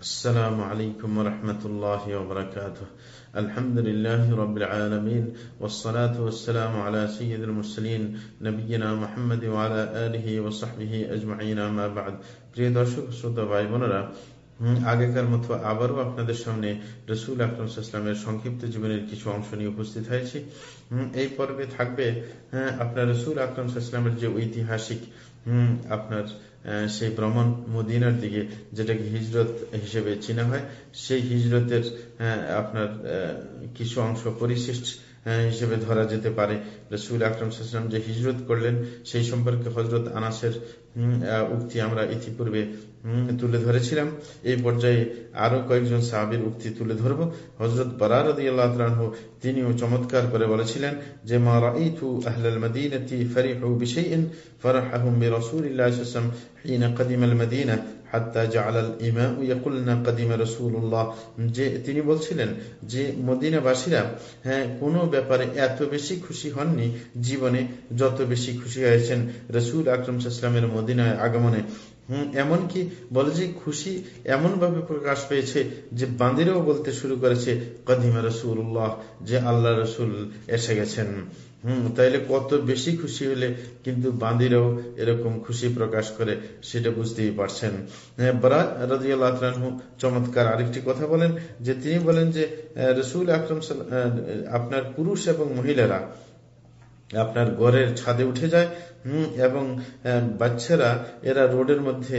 السلام عليكم ورحمة الله وبركاته الحمد لله رب العالمين والصلاة والسلام على سيد المرسلين نبينا محمد وعلى آله وصحبه أجمعين ما بعد প্রিয় দর্শক শ্রোতা ভাই বোনেরা আগেকার মতো আবারও আপনাদের সামনে রসুল আকরমসাল্লামের সংক্ষিপ্ত জীবনের কিছু অংশ নিয়ে উপস্থিত হয়েছি এই পর্বে থাকবে আপনার রসুল আকরমসাল্লামের যে ঐতিহাসিক আপনার সেই ভ্রমণ মদিনার দিকে, যেটাকে হিজরত হিসেবে চিনা হয়, সেই হিজরতের আপনার কিছু অংশ পরিশিষ্ট হিসেবে ধরা যেতে পারে। রসুল আকরম সাল্লাম যে হিজরত করলেন, সেই সম্পর্কে হজরত আনাসের উক্তি আমরা ইতিপূর্বে তুলে ধরেছিলাম। এই পর্যায়ে আরও কয়েকজন সাহাবির উক্তি তুলে ধরব। হজরত বরার রাহু তিনিও চমৎকার করে বলেছিলেন যে যে, তিনি বলছিলেন যে, মদিনাবাসীরা হ্যাঁ কোনো ব্যাপারে এত বেশি খুশি হননি, জীবনে যত বেশি খুশি হয়েছেন। রসুল আকরম ইসলামের মদিনায় আগমনে। হম, এমনকি বলে যে খুশি এমন ভাবে প্রকাশ পেয়েছে যে বাঁদিরেও বলতে শুরু করেছে, কদিমা রসুল্লাহ যে আল্লাহ রসুল এসে গেছেন। হম, তাইলে কত বেশি খুশি হলে কিন্তু বাঁদিরাও এরকম খুশি প্রকাশ করে, সেটা বুঝতেই পারছেন। চমৎকার আরেকটি কথা বলেন, যে তিনি বলেন যে রসুল আকরম আপনার পুরুষ এবং মহিলারা আপনার ঘরের ছাদে উঠে যায় এবং বাচ্চারা, এরা রোডের মধ্যে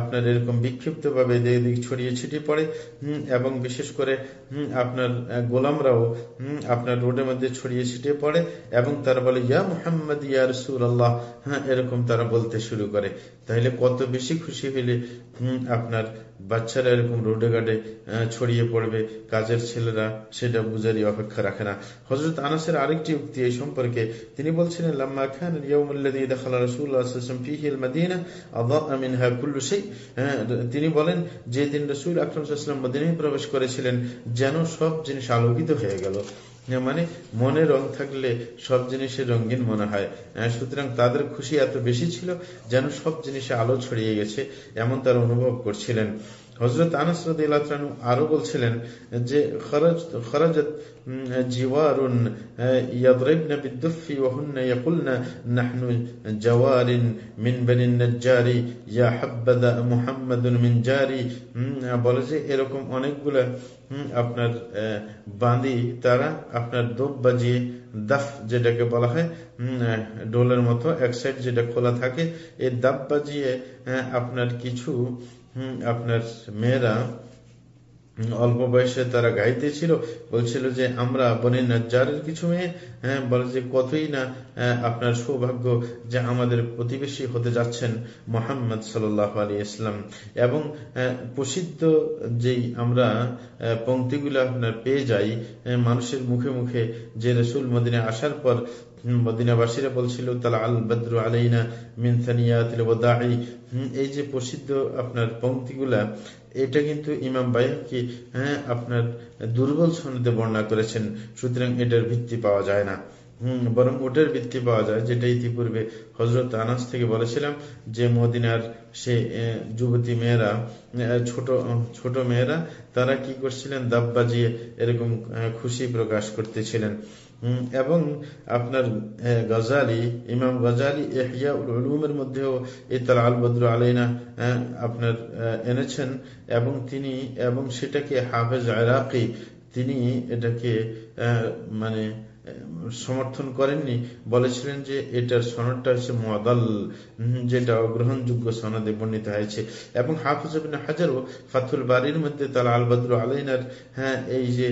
আপনার এরকম বিক্ষিপ্ত ভাবে দিক ছড়িয়ে ছিটিয়ে পড়ে এবং বিশেষ করে আপনার গোলামরাও আপনার রোডের মধ্যে ছড়িয়ে ছিটিয়ে পড়ে, এবং তারা বলে, ইয়া মুহাম্মদ, ইয়া রসুল আল্লাহ হ্যাঁ এরকম তারা বলতে শুরু করে। তাহলে কত বেশি খুশি হইলে আপনার বাচ্চারা এরকম রোডে ঘাটে ছড়িয়ে পড়বে, কাজের ছেলেরা সেটা বুঝারই অপেক্ষা রাখে না। হজরত আনাসের আরেকটি উক্তি এই সম্পর্কে তিনি বলছিলেন খান তিনি বলেন, যে দিন রসুল আকরম মদিনায় প্রবেশ করেছিলেন, যেন সব জিনিস আলোকিত হয়ে গেল। মানে মনে রং থাকলে সব জিনিসের রঙিন মনে হয়, সুতরাং তাদের খুশি এত বেশি ছিল যেন সব জিনিসে আলো ছড়িয়ে গেছে, এমন তারা অনুভব করছিলেন। হজরত আনসরদ আরও বলছিলেন যে জিওয়ারুন নাহনু মুহাম্মাদুন মিন জারি। বলে যে, এরকম অনেকগুলা আপনার বাঁধি, তারা আপনার দোপ বাজিয়ে দাফ যেটাকে বলা হয় ডোলের মতো এক সাইড যেটা খোলা থাকে এই দাফ বাজিয়ে আপনার কিছু আপনার মেয়েরা অল্প বয়সে তারা গাইতে ছিল বলছিল যে আমরা বনি নাজ্জারের কিছু মেয়ে হ্যাঁ বলে যে কতই না আপনার সৌভাগ্য যে আমাদের প্রতিবেশী হতে যাচ্ছেন মোহাম্মদ সাল্লাহ আলী ইসলাম এবং প্রসিদ্ধ যেই আমরা পঙ্ক্তিগুলো আপনার পেয়ে যাই মানুষের মুখে মুখে যে রসুল মদিনে আসার পর মদিনাবাসীরা বলছিল তালা আল বদ্র আলাইনা মিনসানিয়াতিল এই যে প্রসিদ্ধ আপনার পঙ্ক্তিগুলা এটা কিন্তু ইমাম বাইহকি হ্যাঁ আপনার দুর্বল সনদে বর্ণনা করেছেন, সুতরাং এটার ভিত্তি পাওয়া যায় না। হম, বরং ওটার ভিত্তি পাওয়া যায়, যেটা ইতিপূর্বে হজরত আনাস থেকে বলেছিলাম যে মদিনার সে যুবতী মেয়েরা ছোট ছোট মেয়েরা, তারা কি করছিলেন? দাব বাজিয়ে এরকম খুশি প্রকাশ করতেছিলেন। এবং আপনার গজালি, ইমাম গজালি এহিয়া উলুমের মধ্যেও এই তাল আল আলাইনা আপনার এনেছেন। এবং তিনি, এবং সেটাকে হাফেজ আরাকি, তিনি এটাকে মানে সমর্থন করেননি। বলেছিলেন যে এটার সনদটা হচ্ছে মদাল যেটা গ্রহণযোগ্য সনদে বর্ণিত হয়েছে। এবং হাফিজ হাজারও ফাতুল বাড়ির মধ্যে তালা আলবাদুর আলাইনার হ্যাঁ এই যে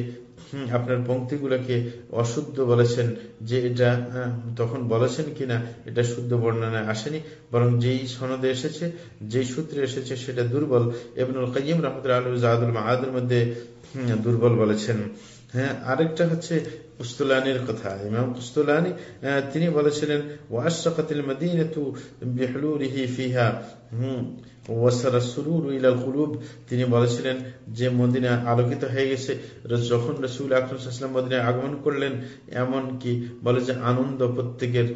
আপনার পঙ্ক্তিগুলোকে অশুদ্ধ বলেছেন যে এটা তখন বলেছেন কিনা এটা শুদ্ধ বর্ণনায় আসেনি। বরং যেই সনদে এসেছে, যেই সূত্রে এসেছে সেটা দুর্বল। এবং কাইম রহমতুল্লাহ আলু জাহাদুল মাহাদের মধ্যে দুর্বল বলেছেন। হ্যাঁ আরেকটা হচ্ছে কুস্তুলানির কথা। ইমাম কুস্তুলানি তিনি বলেছিলেন ওয়াশাকাতিল মদিনাতু বিহলুরিহি ফিহা। হুম, ওয়াসারা সুরুর ইলাল কুলুব। তিনি বলেছিলেন যে, মদিনা আলোকিত হয়ে গেছে। যখন রসুল আকরম মদিনায় আগমন করলেন এমন কি বলে যে, আনন্দ প্রত্যেকের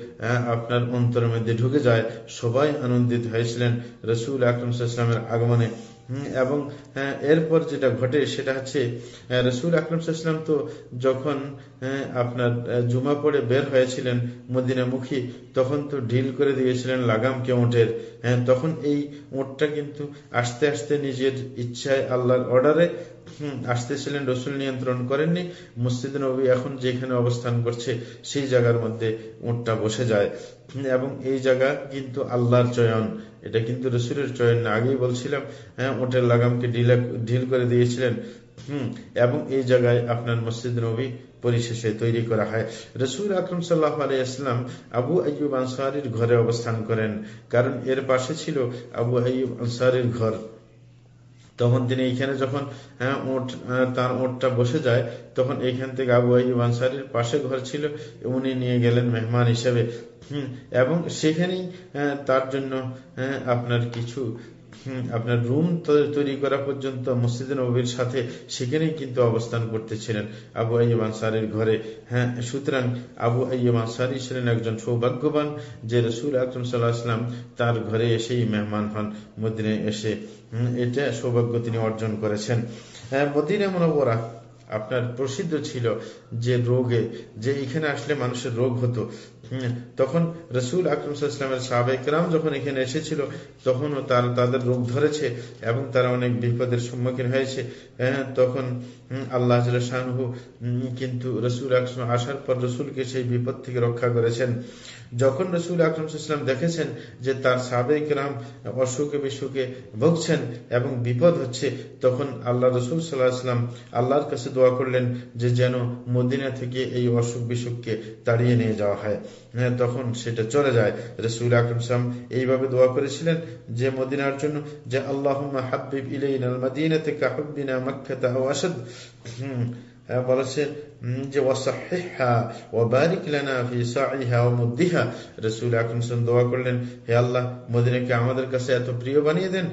আপনার অন্তরের মধ্যে ঢুকে যায়। সবাই আনন্দিত হয়েছিলেন রসুল আকরম আগমনে। এবং এরপর যেটা ঘটে সেটা হচ্ছে রসুল আকরম সাল্লাম তো যখন আপনার জুমা পড়ে বের হয়েছিলেন মদিনামুখী তখন তো ঢিল করে দিয়েছিলেন লাগামকে ওঁটের হ্যাঁ, তখন এই ওঁটটা কিন্তু আস্তে আস্তে নিজের ইচ্ছায় আল্লাহর অর্ডারে আসতেছিলেন, রসুল নিয়ন্ত্রণ করেননি। মসজিদ নবী এখন যেখানে অবস্থান করছে, সেই জায়গার মধ্যে উঁটটা বসে যায়। এবং এই জায়গা কিন্তু আল্লাহর চয়ন। এটা কিন্তু রসুলের চয়ন না, আগেই বলছিলাম হ্যাঁ ওটের লাগামকে ঢিলা, ঢিল করে দিয়েছিলেন। হুম, এবং এই জায়গায় আপনার মসজিদ নবী পরিশেষে তৈরি করা হয়। রসুল আকরম সাল্লাহ আলাইসলাম আবু আইয়ুব আনসারির ঘরে অবস্থান করেন। কারণ এর পাশে ছিল আবু আইয়ুব আনসারির ঘর। তখন তিনি এইখানে যখন হ্যাঁ, ওট তার ওঠটা বসে যায় তখন এইখান থেকে আবু আইব আনসারির পাশে ঘর ছিল উনি নিয়ে গেলেন মেহমান হিসেবে। হম এবং সেখানেই তার জন্য হ্যাঁ, আপনার কিছু আপনার রুম তৈরি করা পর্যন্ত মসজিদ নবীর সাথে সেখানেই কিন্তু অবস্থান করতেছিলেন। আবু আইব আনসারের ঘরে হ্যাঁ সুতরাং আবু আইব আনসারি ছিলেন একজন সৌভাগ্যবান যে রসুল আকরম সাল্লাহ আসলাম তার ঘরে এসেই মেহমান হন মদিনে এসে। এটা সৌভাগ্য তিনি অর্জন করেছেন। হ্যাঁ, মদিনা মনোবরা আপনার প্রসিদ্ধ ছিল যে রোগে যে এখানে আসলে মানুষের রোগ হতো। তখন রসুল আকরম ইসলামের সাবেকরাম যখন এখানে এসেছিল তখনও তারা তাদের রোগ ধরেছে এবং তারা অনেক বিপদের সম্মুখীন হয়েছে। হ্যাঁ, তখন আল্লাহ শাহু কিন্তু রসুল আকরম আসার পর রসুলকে সেই বিপদ থেকে রক্ষা করেছেন। যখন রসুল আকরম ইসলাম দেখেছেন যে তার সাবেক রাম অসুখে বিসুখে ভুগছেন এবং বিপদ হচ্ছে তখন আল্লাহ রসুল সাল্লাহ আসলাম আল্লাহর কাছে দোয়া করলেন যে যেন মদিনা থেকে এই অসুখ বিসুখকে তাড়িয়ে নিয়ে যাওয়া হয়। হ্যাঁ, তখন সেটা চলে যায়। রসুল আকরম সালাম এইভাবে দোয়া করেছিলেন যে মদিনার জন্য যে আল্লাহ হাবিব ইলাইন আল মদিনা থেকে হাব্বিনা হ্যাঁ, বলেছে উম, যে মুদ্দিহা। রাসূল করলেন হে আল্লাহ মদিনাকে আমাদের কাছে এত প্রিয় বানিয়ে দেন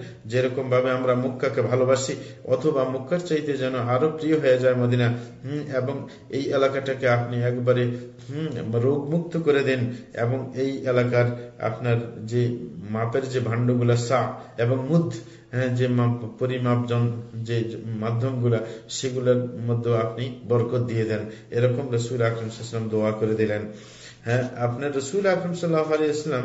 আমরা ভালোবাসি অথবা চাইতে যেন প্রিয় হয়ে যায় মদিনা এবং এই এলাকাটাকে আপনি একবারে রোগমুক্ত করে দেন এবং এই এলাকার আপনার যে মাপের যে ভাণ্ডগুলা সা এবং মুদ হ্যাঁ যে মাপ- পরিমাপ যে মাধ্যমগুলা, সেগুলোর মধ্যে আপনি বরকত দিয়ে দেন। এরকম রসুল আকরম সাল্লাম দোয়া করে দিলেন। হ্যাঁ আপনার রসুল আকরম সাল্লাহ আলী ইসলাম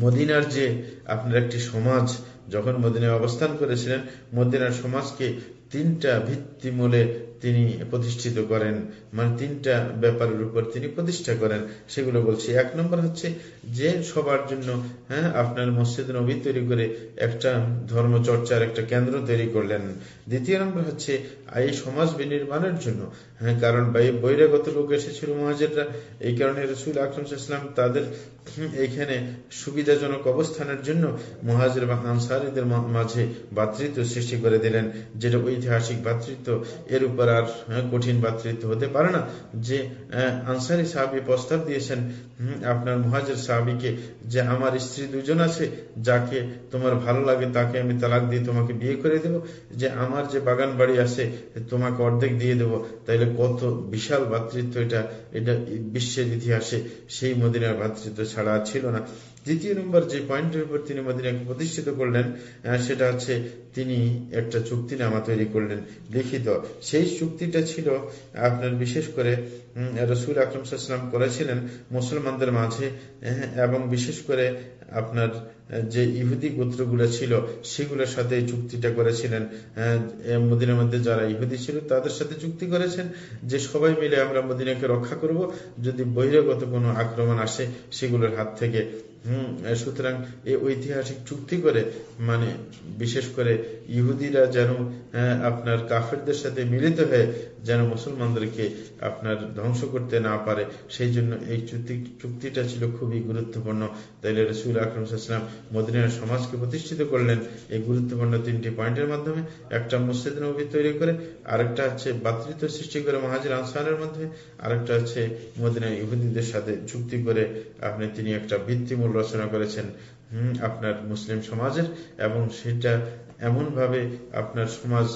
মদিনার যে আপনার একটি সমাজ, যখন মদিনায় অবস্থান করেছিলেন, মদিনার সমাজকে তিনটা ভিত্তিমূলে তিনি প্রতিষ্ঠিত করেন মানে তিনটা ব্যাপারের উপর তিনি প্রতিষ্ঠা করেন, সেগুলো বলছি। এক নম্বর হচ্ছে যে সবার জন্য হ্যাঁ আপনার মসজিদ নবী তৈরি করে একটা ধর্ম চর্চার একটা কেন্দ্র তৈরি করলেন। দ্বিতীয় নম্বর হচ্ছে এই সমাজ বিনির্মাণের জন্য হ্যাঁ কারণ বহিরাগত লোক এসেছিল মহাজেররা, এই কারণে রসুল আকরম ইসলাম তাদের এইখানে সুবিধাজনক অবস্থানের জন্য মহাজের বা আনসারিদের মাঝে ভাতৃত্ব সৃষ্টি করে দিলেন, যেটা ঐতিহাসিক ভাতৃত্ব এর উপর আর হ্যাঁ, কঠিন ভাতৃত্ব হতে পারে না। যে আনসারি সাহাবি প্রস্তাব দিয়েছেন আপনার মহাজের সাহাবিকে যে আমার স্ত্রী দুজন আছে যাকে তোমার ভালো লাগে তাকে আমি তালাক দিয়ে তোমাকে বিয়ে করে দেব। যে আমার যে বাগান বাড়ি আছে তোমাকে অর্ধেক দিয়ে দেব। তাইলে কত বিশাল ভাতৃত্ব এটা এটা বিশ্বের ইতিহাসে সেই মদিনার ভাতৃত্ব ছাড়া ছিল না। দ্বিতীয় নম্বর যে পয়েন্টের উপর তিনি মদিনাকে প্রতিষ্ঠিত করলেন সেটা হচ্ছে তিনি একটা চুক্তিনামা তৈরি করলেন লিখিত। সেই চুক্তিটা ছিল, আপনার বিশেষ করে রসুল আকরম সাল্লাম করেছিলেন মুসলমানদের মাঝে এবং বিশেষ করে আপনার যে ইহুদি গোত্রগুলো ছিল, সেগুলোর সাথে চুক্তিটা করেছিলেন। মদিনার মধ্যে যারা ইহুদি ছিল, তাদের সাথে চুক্তি করেছেন যে সবাই মিলে আমরা মদিনাকে রক্ষা করব। যদি বহিরাগত কোনো আক্রমণ আসে, সেগুলোর হাত থেকে। হম সুতরাং এই ঐতিহাসিক চুক্তি করে মানে বিশেষ করে ইহুদিরা যেন আপনার কাফেরদের সাথে মিলিত হয়ে যেন মুসলমানদেরকে আপনার ধ্বংস করতে না পারে, সেই জন্য এই চুক্তি, চুক্তিটা ছিল খুবই গুরুত্বপূর্ণ। তাইলে রসুল আকরম মদিনার সমাজকে প্রতিষ্ঠিত করলেন। এই গুরুত্বপূর্ণ তিনটি পয়েন্টের মাধ্যমে একটা মসজিদ নবী তৈরি করে, আরেকটা হচ্ছে বাতৃত্ব সৃষ্টি করে মহাজির আনসারের মাধ্যমে, আরেকটা হচ্ছে মদিনা ইহুদিদের সাথে চুক্তি করে আপনি তিনি একটা ভিত্তিমূল রচনা করেছেন আপনার মুসলিম সমাজের এবং সেটা এমনভাবে আপনার সমাজ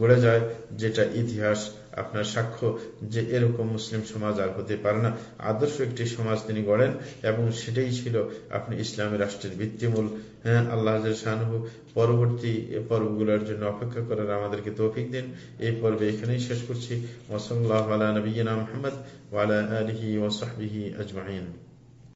গড়ে যায় যেটা ইতিহাস, আপনার সাক্ষ্য যে এরকম মুসলিম সমাজ আর হতে পারে না। আদর্শ একটি সমাজ তিনি গড়েন এবং সেটাই ছিল আপনি ইসলামী রাষ্ট্রের ভিত্তিমূল। হ্যাঁ আল্লাহ শাহু পরবর্তী পর্বগুলোর জন্য অপেক্ষা করার আমাদেরকে তৌফিক দিন। এই পর্বে এখানেই শেষ করছি। ওসল্লাহ আলা নবীনা মোহাম্মদ ওয়ালা আলহি ওসাহবিহি আজমাইন।